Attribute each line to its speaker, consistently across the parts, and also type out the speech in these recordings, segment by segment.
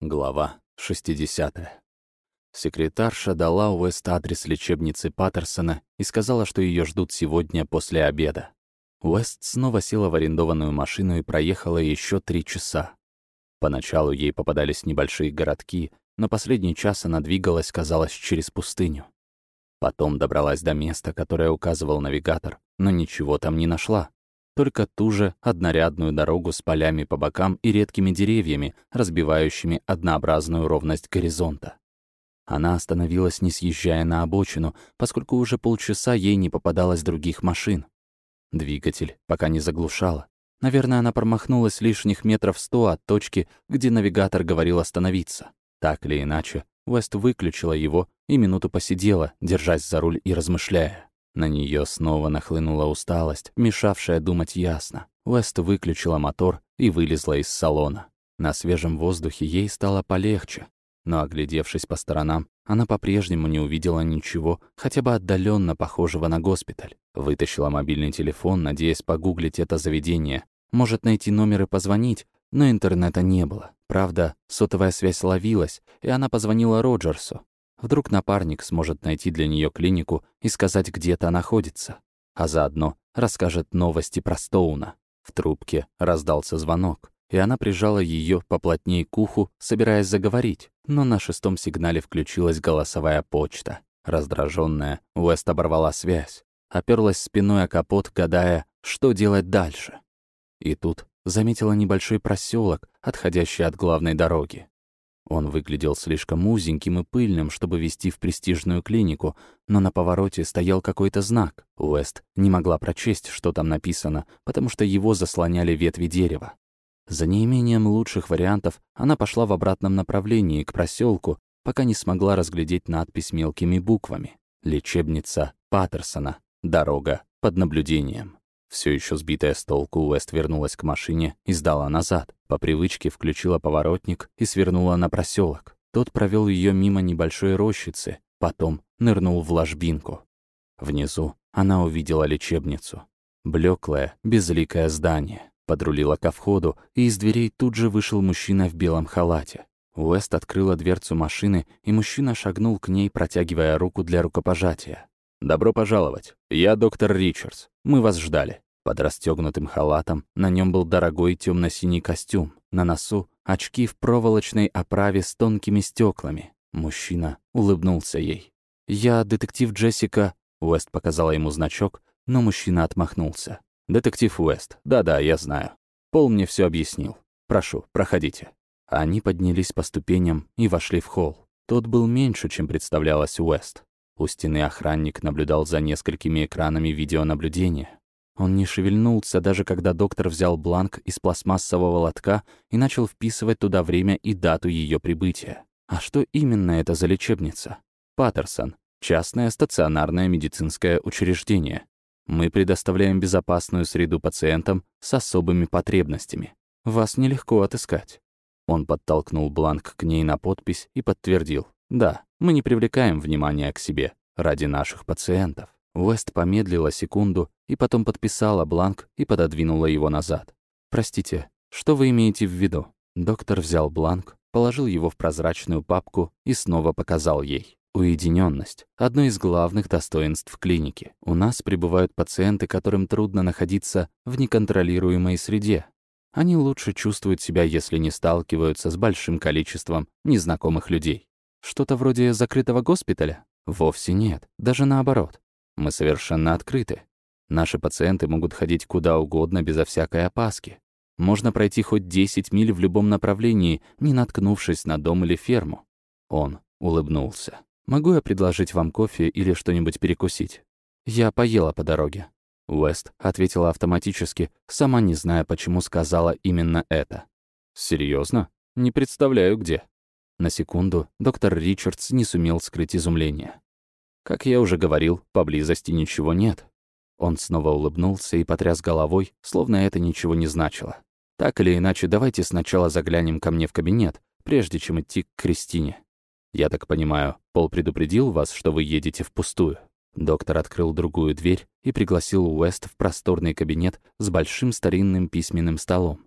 Speaker 1: Глава 60. Секретарша дала Уэст адрес лечебницы Паттерсона и сказала, что ее ждут сегодня после обеда. Уэст снова села в арендованную машину и проехала еще три часа. Поначалу ей попадались небольшие городки, но последний час она двигалась, казалось, через пустыню. Потом добралась до места, которое указывал навигатор, но ничего там не нашла только ту же однорядную дорогу с полями по бокам и редкими деревьями, разбивающими однообразную ровность горизонта. Она остановилась, не съезжая на обочину, поскольку уже полчаса ей не попадалось других машин. Двигатель пока не заглушала. Наверное, она промахнулась лишних метров сто от точки, где навигатор говорил остановиться. Так или иначе, Уэст выключила его и минуту посидела, держась за руль и размышляя. На нее снова нахлынула усталость, мешавшая думать ясно. Уэст выключила мотор и вылезла из салона. На свежем воздухе ей стало полегче, но, оглядевшись по сторонам, она по-прежнему не увидела ничего, хотя бы отдаленно похожего на госпиталь. Вытащила мобильный телефон, надеясь погуглить это заведение. Может найти номер и позвонить, но интернета не было. Правда, сотовая связь ловилась, и она позвонила Роджерсу. Вдруг напарник сможет найти для нее клинику и сказать, где та находится. А заодно расскажет новости про Стоуна. В трубке раздался звонок, и она прижала ее поплотнее к уху, собираясь заговорить. Но на шестом сигнале включилась голосовая почта. Раздраженная, Уэст оборвала связь, оперлась спиной о капот, гадая, что делать дальше. И тут заметила небольшой проселок, отходящий от главной дороги. Он выглядел слишком узеньким и пыльным, чтобы вести в престижную клинику, но на повороте стоял какой-то знак. Уэст не могла прочесть, что там написано, потому что его заслоняли ветви дерева. За неимением лучших вариантов она пошла в обратном направлении, к проселку, пока не смогла разглядеть надпись мелкими буквами. «Лечебница Паттерсона. Дорога под наблюдением». Все еще сбитая с толку, Уэст вернулась к машине и сдала назад. По привычке включила поворотник и свернула на проселок. Тот провел ее мимо небольшой рощицы, потом нырнул в ложбинку. Внизу она увидела лечебницу. Блеклое, безликое здание. Подрулила ко входу, и из дверей тут же вышел мужчина в белом халате. Уэст открыла дверцу машины, и мужчина шагнул к ней, протягивая руку для рукопожатия. «Добро пожаловать. Я доктор Ричардс. Мы вас ждали». Под расстегнутым халатом на нем был дорогой темно синий костюм. На носу очки в проволочной оправе с тонкими стеклами. Мужчина улыбнулся ей. «Я детектив Джессика...» Уэст показала ему значок, но мужчина отмахнулся. «Детектив Уэст. Да-да, я знаю. Пол мне все объяснил. Прошу, проходите». Они поднялись по ступеням и вошли в холл. Тот был меньше, чем представлялось Уэст. У стены охранник наблюдал за несколькими экранами видеонаблюдения. Он не шевельнулся, даже когда доктор взял бланк из пластмассового лотка и начал вписывать туда время и дату ее прибытия. А что именно это за лечебница? Паттерсон. Частное стационарное медицинское учреждение. Мы предоставляем безопасную среду пациентам с особыми потребностями. Вас нелегко отыскать. Он подтолкнул бланк к ней на подпись и подтвердил. Да, мы не привлекаем внимания к себе ради наших пациентов. Уэст помедлила секунду и потом подписала бланк и пододвинула его назад. «Простите, что вы имеете в виду?» Доктор взял бланк, положил его в прозрачную папку и снова показал ей. Уединенность – одно из главных достоинств клиники. У нас прибывают пациенты, которым трудно находиться в неконтролируемой среде. Они лучше чувствуют себя, если не сталкиваются с большим количеством незнакомых людей. Что-то вроде закрытого госпиталя? Вовсе нет, даже наоборот. Мы совершенно открыты. Наши пациенты могут ходить куда угодно безо всякой опаски. Можно пройти хоть 10 миль в любом направлении, не наткнувшись на дом или ферму. Он улыбнулся. «Могу я предложить вам кофе или что-нибудь перекусить?» «Я поела по дороге». Уэст ответила автоматически, сама не зная, почему сказала именно это. Серьезно? Не представляю, где». На секунду доктор Ричардс не сумел скрыть изумление. Как я уже говорил, поблизости ничего нет. Он снова улыбнулся и потряс головой, словно это ничего не значило. Так или иначе, давайте сначала заглянем ко мне в кабинет, прежде чем идти к Кристине. Я так понимаю, Пол предупредил вас, что вы едете впустую. Доктор открыл другую дверь и пригласил Уэст в просторный кабинет с большим старинным письменным столом.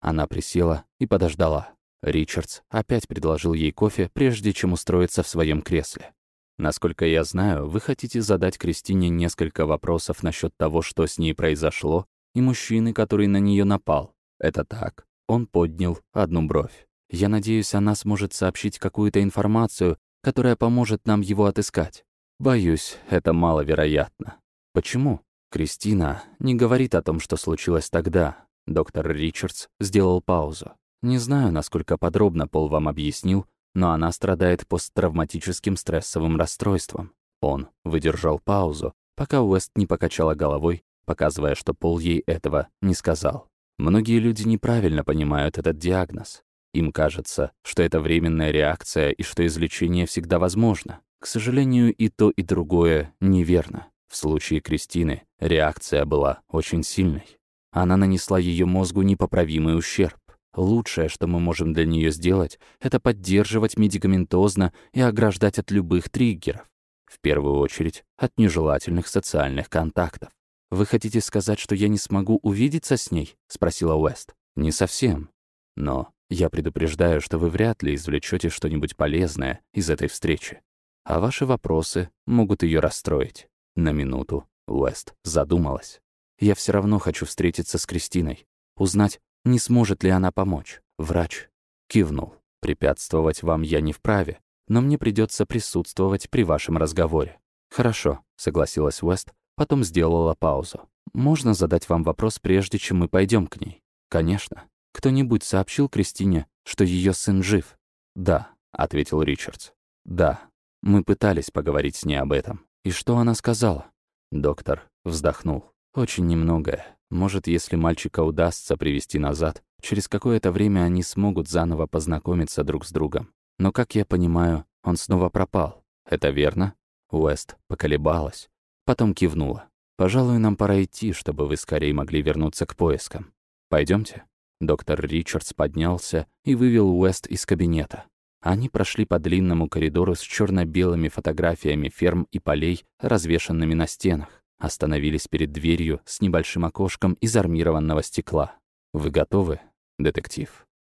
Speaker 1: Она присела и подождала. Ричардс опять предложил ей кофе, прежде чем устроиться в своем кресле. Насколько я знаю, вы хотите задать Кристине несколько вопросов насчет того, что с ней произошло, и мужчины, который на нее напал. Это так? Он поднял одну бровь. Я надеюсь, она сможет сообщить какую-то информацию, которая поможет нам его отыскать. Боюсь, это маловероятно. Почему? Кристина не говорит о том, что случилось тогда. Доктор Ричардс сделал паузу. Не знаю, насколько подробно Пол вам объяснил, но она страдает посттравматическим стрессовым расстройством. Он выдержал паузу, пока Уэст не покачала головой, показывая, что Пол ей этого не сказал. Многие люди неправильно понимают этот диагноз. Им кажется, что это временная реакция и что излечение всегда возможно. К сожалению, и то, и другое неверно. В случае Кристины реакция была очень сильной. Она нанесла ее мозгу непоправимый ущерб. Лучшее, что мы можем для нее сделать, это поддерживать медикаментозно и ограждать от любых триггеров. В первую очередь, от нежелательных социальных контактов. «Вы хотите сказать, что я не смогу увидеться с ней?» — спросила Уэст. «Не совсем. Но я предупреждаю, что вы вряд ли извлечете что-нибудь полезное из этой встречи. А ваши вопросы могут ее расстроить». На минуту Уэст задумалась. «Я все равно хочу встретиться с Кристиной, узнать, не сможет ли она помочь? Врач кивнул. Препятствовать вам я не вправе, но мне придется присутствовать при вашем разговоре. Хорошо, согласилась Уэст, потом сделала паузу. Можно задать вам вопрос, прежде чем мы пойдем к ней? Конечно. Кто-нибудь сообщил Кристине, что ее сын жив? Да, ответил Ричардс. Да. Мы пытались поговорить с ней об этом. И что она сказала? Доктор вздохнул. Очень немногое. Может, если мальчика удастся привести назад, через какое-то время они смогут заново познакомиться друг с другом. Но, как я понимаю, он снова пропал. Это верно? Уэст поколебалась, потом кивнула. «Пожалуй, нам пора идти, чтобы вы скорее могли вернуться к поискам. Пойдемте. Доктор Ричардс поднялся и вывел Уэст из кабинета. Они прошли по длинному коридору с черно белыми фотографиями ферм и полей, развешанными на стенах. Остановились перед дверью с небольшим окошком из армированного стекла. «Вы готовы, детектив?»